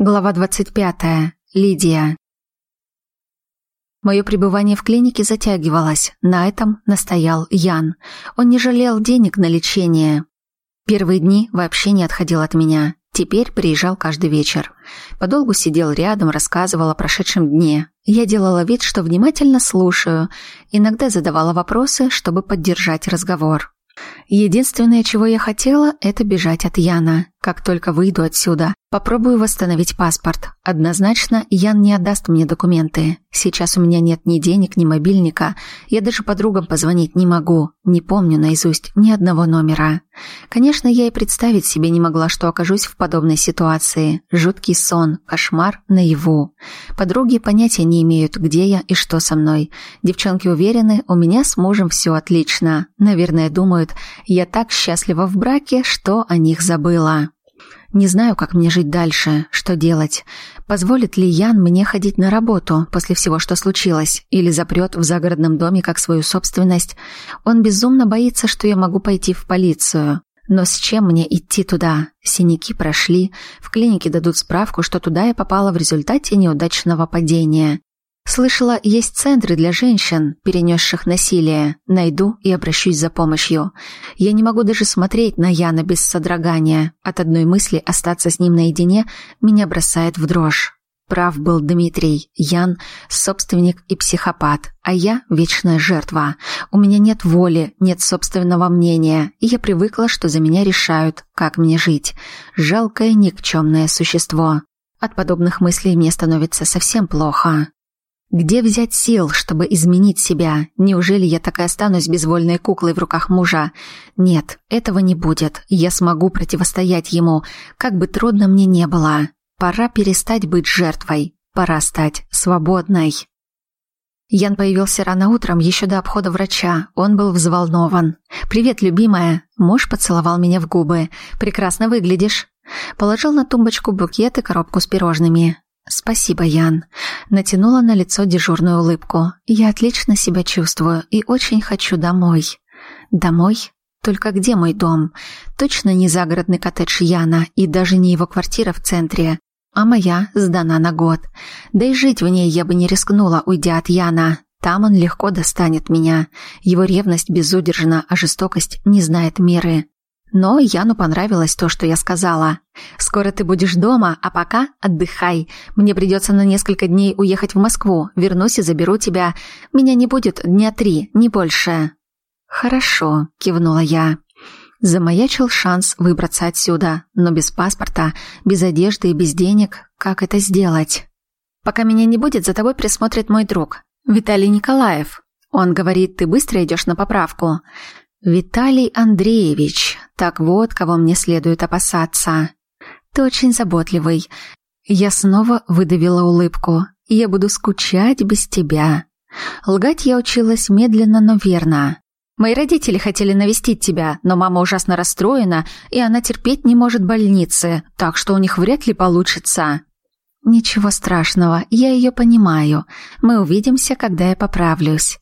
Глава 25. Лидия. Мое пребывание в клинике затягивалось. На этом настоял Ян. Он не жалел денег на лечение. Первые дни вообще не отходил от меня. Теперь приезжал каждый вечер. Подолгу сидел рядом, рассказывал о прошедшем дне. Я делала вид, что внимательно слушаю. Иногда задавала вопросы, чтобы поддержать разговор. Единственное, чего я хотела, это бежать от Яна. Как только выйду отсюда, попробую восстановить паспорт. Однозначно, Ян не отдаст мне документы. Сейчас у меня нет ни денег, ни мобильника. Я даже подругам позвонить не могу. Не помню наизусть ни одного номера. Конечно, я и представить себе не могла, что окажусь в подобной ситуации. Жуткий сон, кошмар наяву. Подруги понятия не имеют, где я и что со мной. Девчонки уверены, у меня с мужем все отлично. Наверное, думают, я так счастлива в браке, что о них забыла. Не знаю, как мне жить дальше, что делать. Позволит ли Ян мне ходить на работу после всего, что случилось, или запрет в загородном доме как свою собственность? Он безумно боится, что я могу пойти в полицию. Но с чем мне идти туда? Синяки прошли, в клинике дадут справку, что туда я попала в результате неудачного падения. Слышала, есть центры для женщин, перенесших насилие. Найду и обращусь за помощью. Я не могу даже смотреть на Яна без содрогания. От одной мысли остаться с ним наедине меня бросает в дрожь. Прав был Дмитрий. Ян – собственник и психопат, а я – вечная жертва. У меня нет воли, нет собственного мнения, и я привыкла, что за меня решают, как мне жить. Жалкое никчемное существо. От подобных мыслей мне становится совсем плохо. Где взять сил, чтобы изменить себя? Неужели я так и останусь безвольной куклой в руках мужа? Нет, этого не будет. Я смогу противостоять ему, как бы трудно мне не было. Пора перестать быть жертвой. Пора стать свободной. Ян появился рано утром, еще до обхода врача. Он был взволнован. «Привет, любимая!» Муж поцеловал меня в губы. «Прекрасно выглядишь!» Положил на тумбочку букет и коробку с пирожными. «Спасибо, Ян». Натянула на лицо дежурную улыбку. «Я отлично себя чувствую и очень хочу домой». «Домой? Только где мой дом? Точно не загородный коттедж Яна и даже не его квартира в центре, а моя сдана на год. Да и жить в ней я бы не рискнула, уйдя от Яна. Там он легко достанет меня. Его ревность безудержна, а жестокость не знает меры. Но Яну понравилось то, что я сказала. «Скоро ты будешь дома, а пока отдыхай. Мне придется на несколько дней уехать в Москву. Вернусь и заберу тебя. Меня не будет дня три, не больше». «Хорошо», — кивнула я. Замаячил шанс выбраться отсюда, но без паспорта, без одежды и без денег. Как это сделать? «Пока меня не будет, за тобой присмотрит мой друг, Виталий Николаев. Он говорит, ты быстро идешь на поправку. Виталий Андреевич, так вот, кого мне следует опасаться. Ты очень заботливый. Я снова выдавила улыбку. Я буду скучать без тебя. Лгать я училась медленно, но верно. Мои родители хотели навестить тебя, но мама ужасно расстроена, и она терпеть не может больницы, так что у них вряд ли получится. Ничего страшного, я ее понимаю. Мы увидимся, когда я поправлюсь.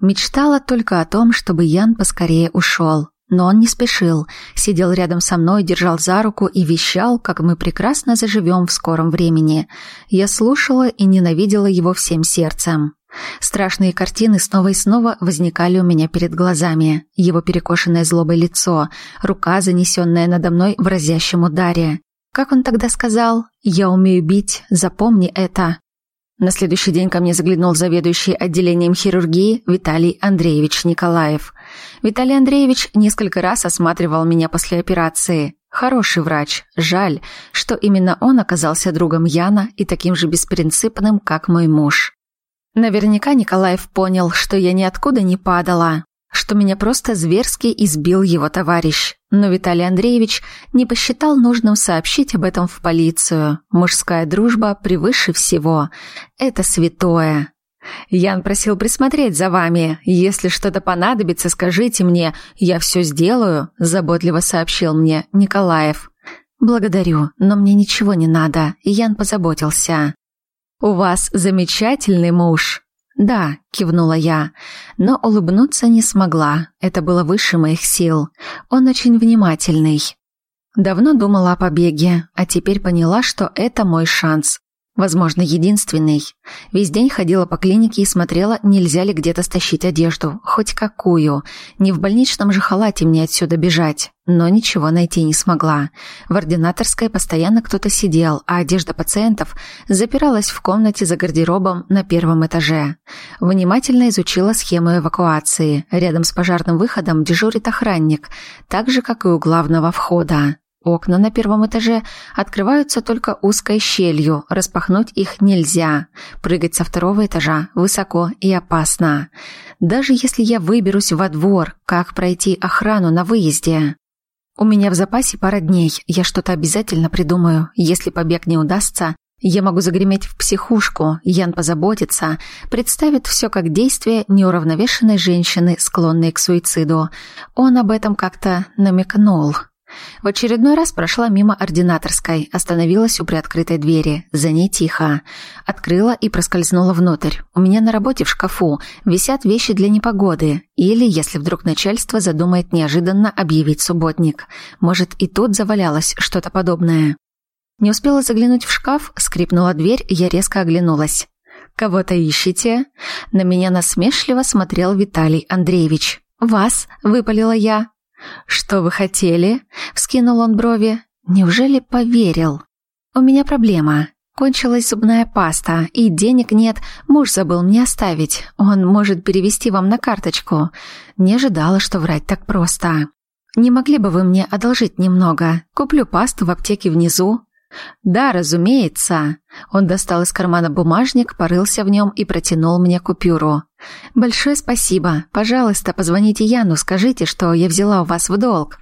Мечтала только о том, чтобы Ян поскорее ушел. Но он не спешил, сидел рядом со мной, держал за руку и вещал, как мы прекрасно заживем в скором времени. Я слушала и ненавидела его всем сердцем. Страшные картины снова и снова возникали у меня перед глазами. Его перекошенное злобой лицо, рука, занесенная надо мной в разящем ударе. Как он тогда сказал «Я умею бить, запомни это». На следующий день ко мне заглянул заведующий отделением хирургии Виталий Андреевич Николаев. Виталий Андреевич несколько раз осматривал меня после операции. Хороший врач. Жаль, что именно он оказался другом Яна и таким же беспринципным, как мой муж. Наверняка Николаев понял, что я ниоткуда не падала, что меня просто зверски избил его товарищ. Но Виталий Андреевич не посчитал нужным сообщить об этом в полицию. Мужская дружба превыше всего. Это святое. Ян просил присмотреть за вами. Если что-то понадобится, скажите мне, я все сделаю, заботливо сообщил мне Николаев. Благодарю, но мне ничего не надо. Ян позаботился. У вас замечательный муж. «Да», — кивнула я, но улыбнуться не смогла. Это было выше моих сил. Он очень внимательный. Давно думала о побеге, а теперь поняла, что это мой шанс. Возможно, единственный. Весь день ходила по клинике и смотрела, нельзя ли где-то стащить одежду. Хоть какую. Не в больничном же халате мне отсюда бежать. Но ничего найти не смогла. В ординаторской постоянно кто-то сидел, а одежда пациентов запиралась в комнате за гардеробом на первом этаже. Внимательно изучила схему эвакуации. Рядом с пожарным выходом дежурит охранник, так же, как и у главного входа. Окна на первом этаже открываются только узкой щелью, распахнуть их нельзя. Прыгать со второго этажа высоко и опасно. Даже если я выберусь во двор, как пройти охрану на выезде? У меня в запасе пара дней, я что-то обязательно придумаю. Если побег не удастся, я могу загреметь в психушку, Ян позаботится, представит все как действие неуравновешенной женщины, склонной к суициду. Он об этом как-то намекнул. В очередной раз прошла мимо ординаторской, остановилась у приоткрытой двери. За ней тихо. Открыла и проскользнула внутрь. У меня на работе в шкафу висят вещи для непогоды. Или, если вдруг начальство задумает неожиданно объявить субботник. Может, и тут завалялось что-то подобное. Не успела заглянуть в шкаф, скрипнула дверь, я резко оглянулась. «Кого-то ищете?» На меня насмешливо смотрел Виталий Андреевич. «Вас?» – выпалила я. «Что вы хотели?» — вскинул он брови. «Неужели поверил?» «У меня проблема. Кончилась зубная паста, и денег нет, муж забыл мне оставить. Он может перевести вам на карточку. Не ожидала, что врать так просто. Не могли бы вы мне одолжить немного? Куплю пасту в аптеке внизу». «Да, разумеется». Он достал из кармана бумажник, порылся в нем и протянул мне купюру. «Большое спасибо. Пожалуйста, позвоните Яну, скажите, что я взяла у вас в долг».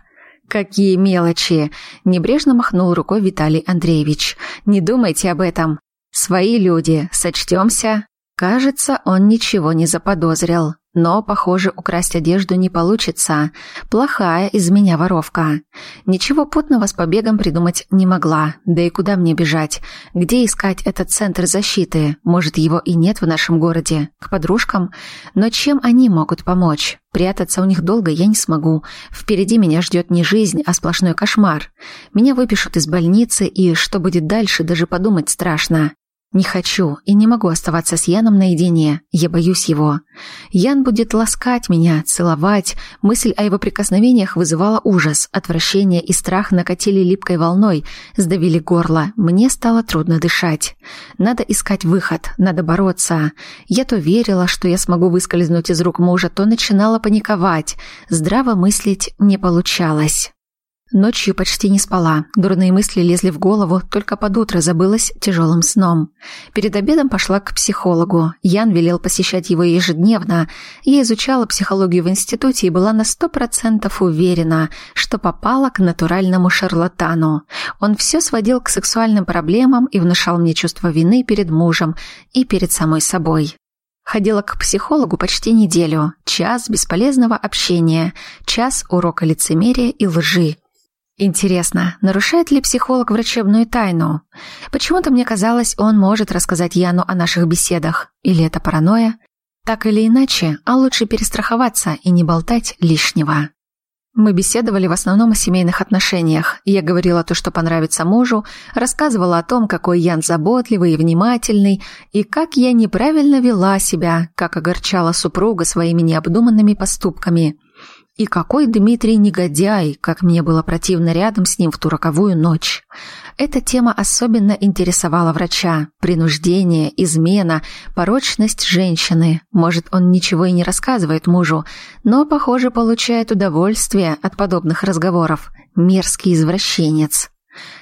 «Какие мелочи!» – небрежно махнул рукой Виталий Андреевич. «Не думайте об этом. Свои люди, сочтемся». Кажется, он ничего не заподозрил. Но, похоже, украсть одежду не получится. Плохая из меня воровка. Ничего путного с побегом придумать не могла. Да и куда мне бежать? Где искать этот центр защиты? Может, его и нет в нашем городе? К подружкам? Но чем они могут помочь? Прятаться у них долго я не смогу. Впереди меня ждет не жизнь, а сплошной кошмар. Меня выпишут из больницы, и что будет дальше, даже подумать страшно. Не хочу и не могу оставаться с Яном наедине. Я боюсь его. Ян будет ласкать меня, целовать. Мысль о его прикосновениях вызывала ужас. Отвращение и страх накатили липкой волной, сдавили горло. Мне стало трудно дышать. Надо искать выход, надо бороться. Я то верила, что я смогу выскользнуть из рук мужа, то начинала паниковать. Здраво мыслить не получалось. Ночью почти не спала. Дурные мысли лезли в голову, только под утро забылась тяжелым сном. Перед обедом пошла к психологу. Ян велел посещать его ежедневно. Я изучала психологию в институте и была на сто процентов уверена, что попала к натуральному шарлатану. Он все сводил к сексуальным проблемам и внушал мне чувство вины перед мужем и перед самой собой. Ходила к психологу почти неделю. Час бесполезного общения, час урока лицемерия и лжи. Интересно, нарушает ли психолог врачебную тайну? Почему-то мне казалось, он может рассказать Яну о наших беседах. Или это паранойя? Так или иначе, а лучше перестраховаться и не болтать лишнего. Мы беседовали в основном о семейных отношениях. Я говорила то, что понравится мужу, рассказывала о том, какой Ян заботливый и внимательный, и как я неправильно вела себя, как огорчала супруга своими необдуманными поступками – и какой Дмитрий негодяй, как мне было противно рядом с ним в ту роковую ночь. Эта тема особенно интересовала врача. Принуждение, измена, порочность женщины. Может, он ничего и не рассказывает мужу, но, похоже, получает удовольствие от подобных разговоров. Мерзкий извращенец.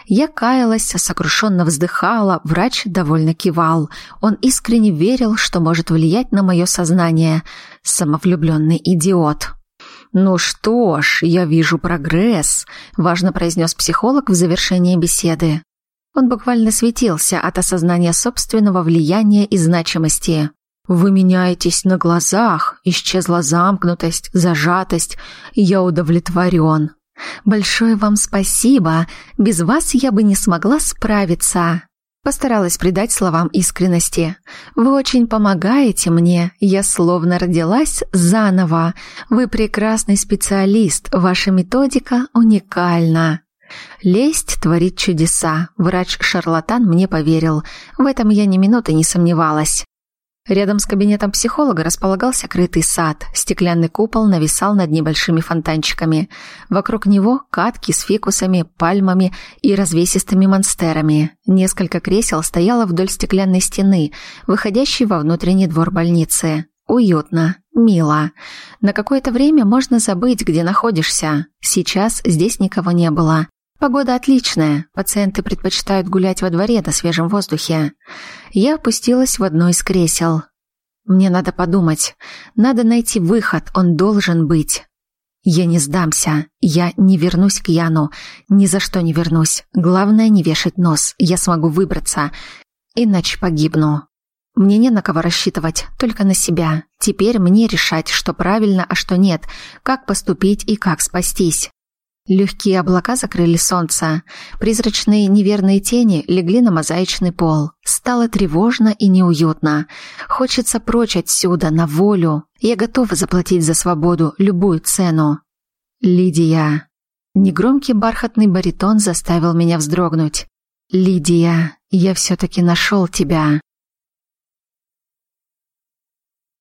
Я каялась, сокрушенно вздыхала, врач довольно кивал. Он искренне верил, что может влиять на мое сознание. Самовлюбленный идиот. «Ну что ж, я вижу прогресс», – важно произнес психолог в завершении беседы. Он буквально светился от осознания собственного влияния и значимости. «Вы меняетесь на глазах, исчезла замкнутость, зажатость, я удовлетворен». «Большое вам спасибо, без вас я бы не смогла справиться». Постаралась придать словам искренности. «Вы очень помогаете мне. Я словно родилась заново. Вы прекрасный специалист. Ваша методика уникальна». Лесть творит чудеса. Врач-шарлатан мне поверил. В этом я ни минуты не сомневалась. Рядом с кабинетом психолога располагался крытый сад. Стеклянный купол нависал над небольшими фонтанчиками. Вокруг него катки с фикусами, пальмами и развесистыми монстерами. Несколько кресел стояло вдоль стеклянной стены, выходящей во внутренний двор больницы. Уютно, мило. На какое-то время можно забыть, где находишься. Сейчас здесь никого не было. Погода отличная, пациенты предпочитают гулять во дворе на свежем воздухе. Я опустилась в одно из кресел. Мне надо подумать. Надо найти выход, он должен быть. Я не сдамся. Я не вернусь к Яну. Ни за что не вернусь. Главное не вешать нос. Я смогу выбраться. Иначе погибну. Мне не на кого рассчитывать, только на себя. Теперь мне решать, что правильно, а что нет, как поступить и как спастись. Легкие облака закрыли солнце. Призрачные неверные тени легли на мозаичный пол. Стало тревожно и неуютно. Хочется прочь отсюда, на волю. Я готова заплатить за свободу любую цену. Лидия. Негромкий бархатный баритон заставил меня вздрогнуть. Лидия, я все-таки нашел тебя.